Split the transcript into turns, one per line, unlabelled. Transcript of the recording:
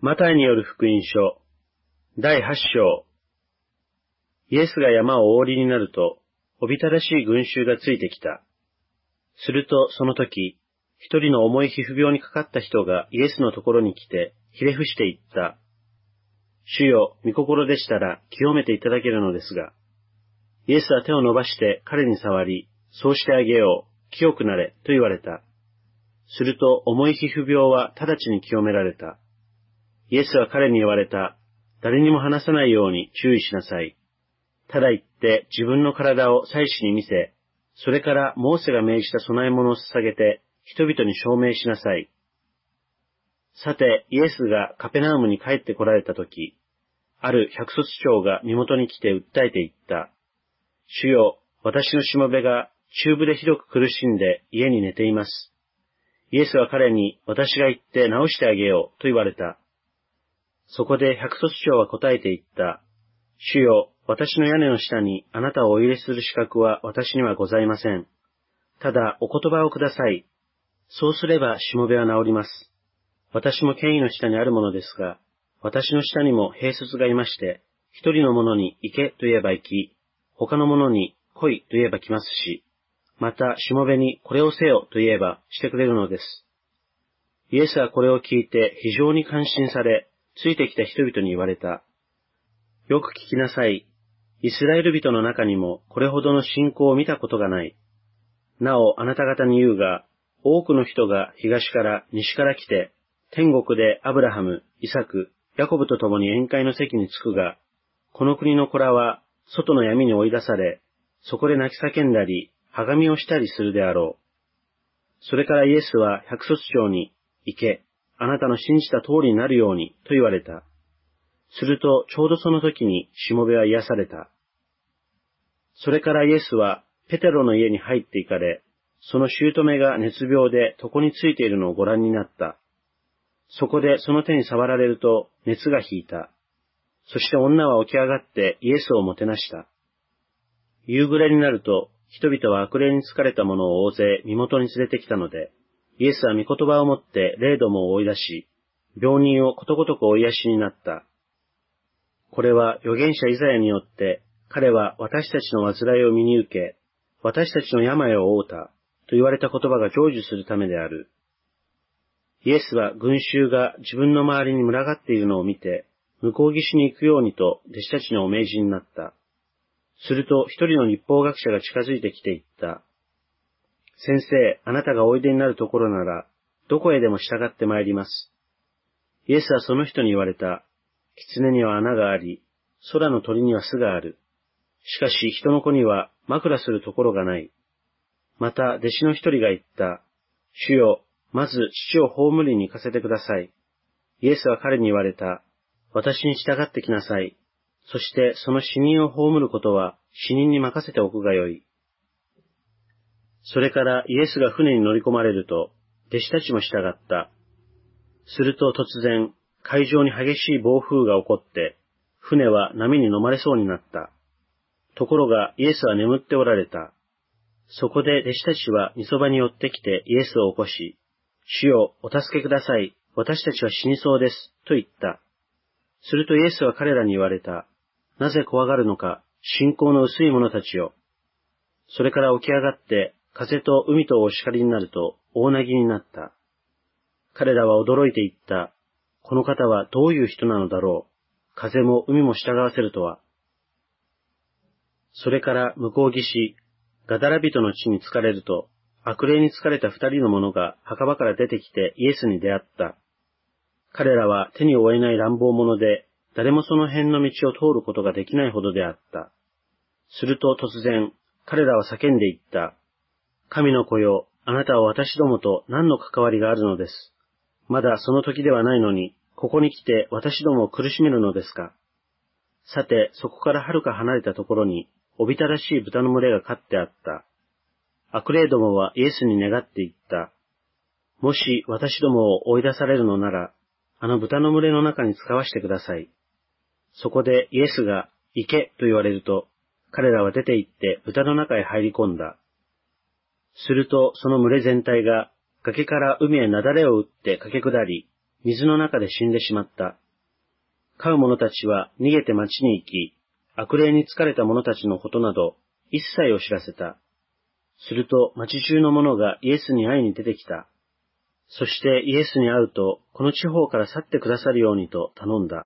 マタイによる福音書、第8章。イエスが山をお降りになると、おびただしい群衆がついてきた。するとその時、一人の重い皮膚病にかかった人がイエスのところに来て、ひれ伏して言った。主よ、御心でしたら清めていただけるのですが。イエスは手を伸ばして彼に触り、そうしてあげよう、清くなれ、と言われた。すると重い皮膚病は直ちに清められた。イエスは彼に言われた。誰にも話さないように注意しなさい。ただ言って自分の体を祭司に見せ、それからモーセが命じた供え物を捧げて人々に証明しなさい。さて、イエスがカペナウムに帰って来られたとき、ある百卒長が身元に来て訴えて言った。主よ、私のしもべが中部でひどく苦しんで家に寝ています。イエスは彼に私が行って治してあげようと言われた。そこで百卒長は答えて言った。主よ、私の屋根の下にあなたをお入れする資格は私にはございません。ただお言葉をください。そうすればしもべは治ります。私も権威の下にあるものですが、私の下にも兵卒がいまして、一人の者に行けと言えば行き、他の者に来いと言えば来ますし、またしもべにこれをせよと言えばしてくれるのです。イエスはこれを聞いて非常に感心され、ついてきた人々に言われた。よく聞きなさい。イスラエル人の中にもこれほどの信仰を見たことがない。なおあなた方に言うが、多くの人が東から西から来て、天国でアブラハム、イサク、ヤコブと共に宴会の席に着くが、この国の子らは外の闇に追い出され、そこで泣き叫んだり、はがみをしたりするであろう。それからイエスは百卒長に、行け、あなたの信じた通りになるように、と言われた。すると、ちょうどその時に、しもべは癒された。それからイエスは、ペテロの家に入って行かれ、その姑が熱病で床についているのをご覧になった。そこでその手に触られると熱が引いた。そして女は起き上がってイエスをもてなした。夕暮れになると、人々は悪霊に疲れた者を大勢身元に連れてきたので、イエスは御言葉をもって霊どもを追い出し、病人をことごとく追いやしになった。これは預言者イザヤによって、彼は私たちの煩いを身に受け、私たちの病を負うた、と言われた言葉が成就するためである。イエスは群衆が自分の周りに群がっているのを見て、向こう岸に行くようにと弟子たちのお命じになった。すると一人の立法学者が近づいてきて言った。先生、あなたがおいでになるところなら、どこへでも従って参ります。イエスはその人に言われた。狐には穴があり、空の鳥には巣がある。しかし人の子には枕するところがない。また弟子の一人が言った。主よ、まず父を葬りに行かせてください。イエスは彼に言われた。私に従ってきなさい。そしてその死人を葬ることは死人に任せておくがよい。それからイエスが船に乗り込まれると、弟子たちも従った。すると突然、海上に激しい暴風が起こって、船は波に飲まれそうになった。ところがイエスは眠っておられた。そこで弟子たちは二そばに寄ってきてイエスを起こし、主よ、お助けください。私たちは死にそうです。と言った。するとイエスは彼らに言われた。なぜ怖がるのか、信仰の薄い者たちよ。それから起き上がって、風と海とお叱りになると大なぎになった。彼らは驚いて言った。この方はどういう人なのだろう。風も海も従わせるとは。それから向こう岸、ガダラ人の地に疲れると、悪霊に疲れた二人の者が墓場から出てきてイエスに出会った。彼らは手に負えない乱暴者で、誰もその辺の道を通ることができないほどであった。すると突然、彼らは叫んでいった。神の子よ、あなたは私どもと何の関わりがあるのです？まだその時ではないのに、ここに来て私どもを苦しめるのですか？さて、そこから遥か離れたところに、おびただしい豚の群れが飼ってあった。悪霊どもはイエスに願って言った。もし私どもを追い出されるのなら、あの豚の群れの中に使わしてください。そこでイエスが、行けと言われると、彼らは出て行って豚の中へ入り込んだ。するとその群れ全体が崖から海へ雪崩を打って駆け下り、水の中で死んでしまった。飼う者たちは逃げて町に行き、悪霊に疲れた者たちのことなど、一切を知らせた。すると町中の者がイエスに会いに出てきた。そしてイエスに会うと、この地方から去ってくださるようにと頼んだ。